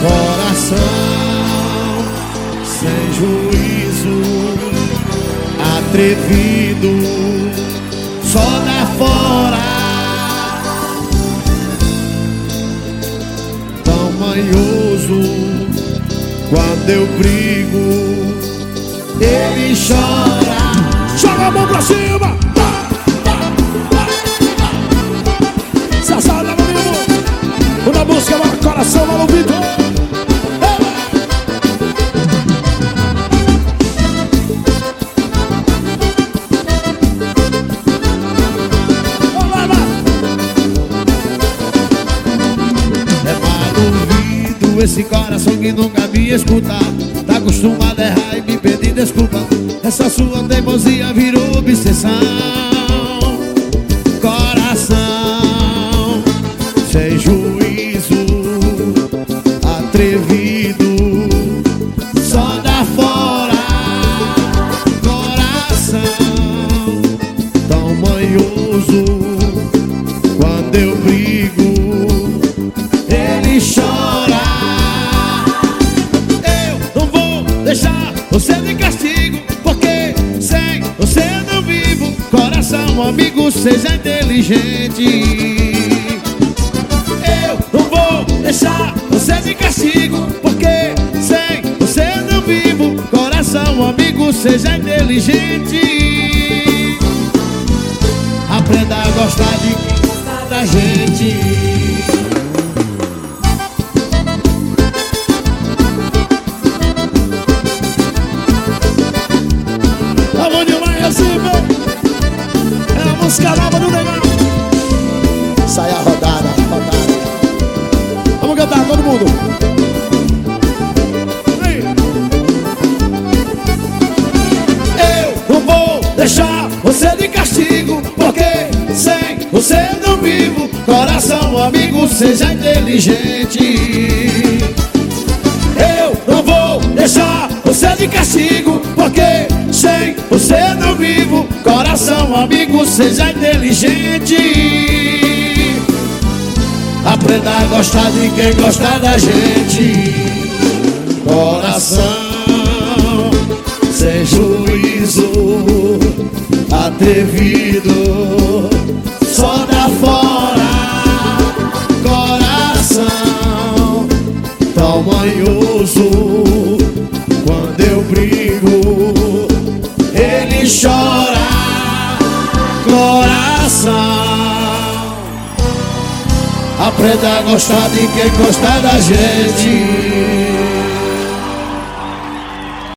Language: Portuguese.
Coração sem juízo, atrevido, só dá fora. Tão manhoso, quando eu brigo, ele chora. Joga a mão pra cima! Sassada, irmão! Uma música, coração, mano, Esse coração que nunca me escuta. Tá acostumado a errar e me pedir desculpa. Essa sua teimosia virou obsessão. Coração sem juízo Atrevido Só dá fora. Coração tão manhoso Quando eu brigo Ele chora você de castigo Porque sem você não vivo. Coração amigo, seja inteligente. Eu não vou deixar você de castigo Porque sem você não vivo. Coração amigo, seja inteligente. Aprenda a gostar de da gente música nova do Negão. Sai a rodada, rodada. Vamos cantar, todo mundo. Eu não vou deixar você de castigo, porque sem você não vivo. Coração amigo, seja inteligente. Eu não vou deixar você de castigo, amigo, seja inteligente. Aprenda a gostar de quem gosta da gente. Coração sem juízo Atrevido Só dá fora. Coração tão manhoso Quando eu brigo Ele chora coração. Aprenda a gostar de quem gosta da gente